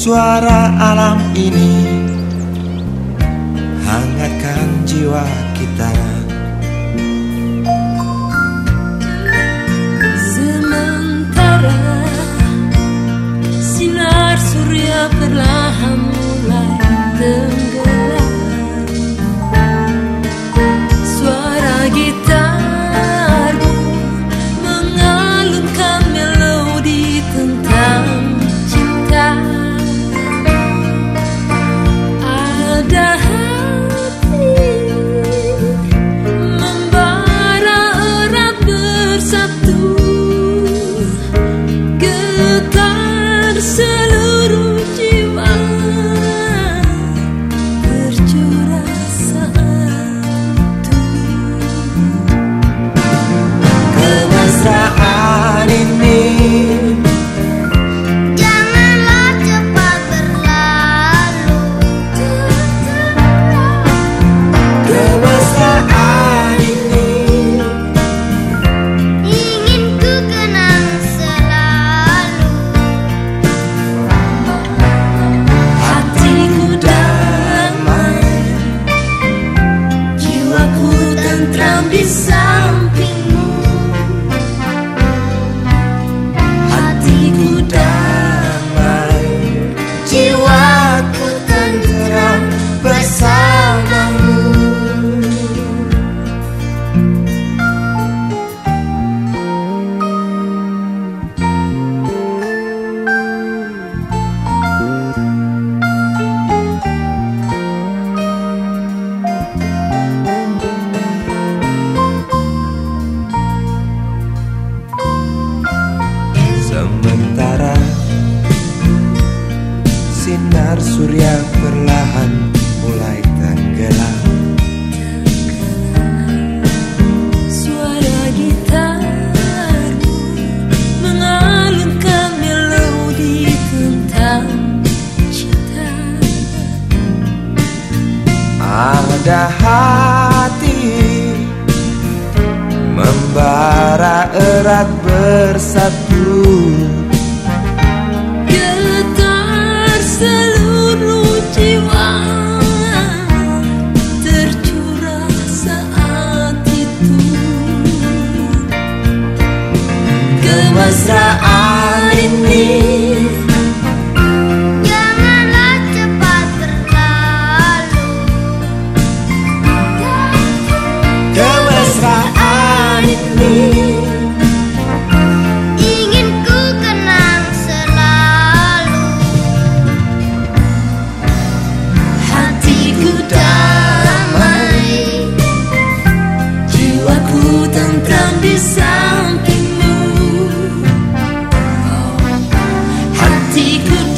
Suara alam ini Hangatkan jiwa kita desire. Perlahan mulai tenggelam. Suara gitar mengalunkan melodi tentang cinta. Ada hati membara erat bersatu